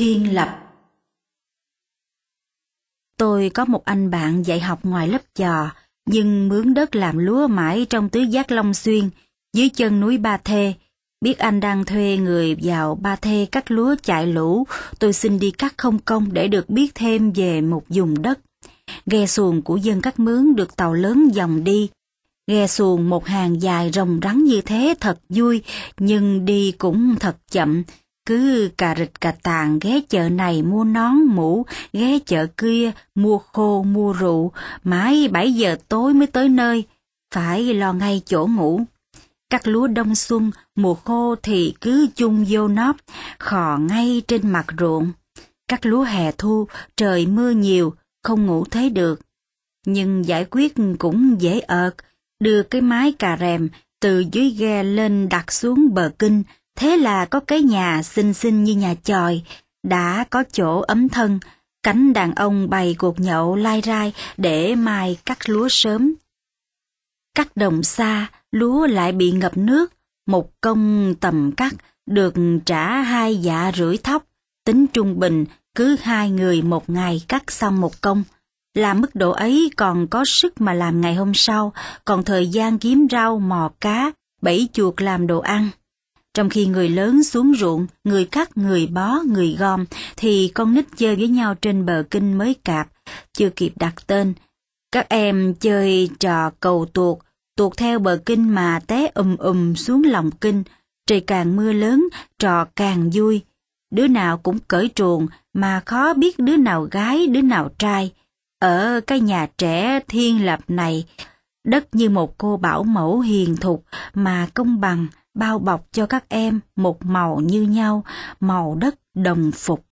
Thiên Lập Tôi có một anh bạn dạy học ngoài lớp trò, nhưng mướn đất làm lúa mãi trong tứ giác Long Xuyên, dưới chân núi Ba Thê. Biết anh đang thuê người vào Ba Thê cắt lúa chạy lũ, tôi xin đi cắt không công để được biết thêm về một vùng đất. Ghe xuồng của dân cắt mướn được tàu lớn dòng đi. Ghe xuồng một hàng dài rồng rắn như thế thật vui, nhưng đi cũng thật chậm, cứ cà rịch cà tàn ghé chợ này mua nón mũ, ghé chợ kia mua khô mua rượu, mãi 7 giờ tối mới tới nơi, phải lo ngay chỗ ngủ. Cắt lúa đông xuân, mùa khô thì cứ chung vô nóp, khò ngay trên mặt ruộng. Cắt lúa hè thu, trời mưa nhiều, không ngủ thấy được. Nhưng giải quyết cũng dễ ợt, đưa cái mái cà rèm từ dưới ghe lên đặt xuống bờ kinh, Thế là có cái nhà xinh xinh như nhà tròi, đã có chỗ ấm thân, cánh đàn ông bày cuộc nhậu lai rai để mai cắt lúa sớm. Cắt đồng xa, lúa lại bị ngập nước, một công tầm cắt được trả hai dạ rưỡi thóc, tính trung bình cứ hai người một ngày cắt xong một công. Làm mức độ ấy còn có sức mà làm ngày hôm sau, còn thời gian kiếm rau mò cá, bẫy chuột làm đồ ăn. Trong khi người lớn xuống ruộng, người cắt, người bó, người gom, thì con nít chơi với nhau trên bờ kinh mới cạp, chưa kịp đặt tên. Các em chơi trò cầu tuột, tuột theo bờ kinh mà té ùm ùm xuống lòng kinh, trời càng mưa lớn, trò càng vui. Đứa nào cũng cởi truồng mà khó biết đứa nào gái, đứa nào trai. Ở cái nhà trẻ thiên lập này, đất như một cô bảo mẫu hiền thục mà công bằng, bao bọc cho các em một màu như nhau, màu đất đồng phục.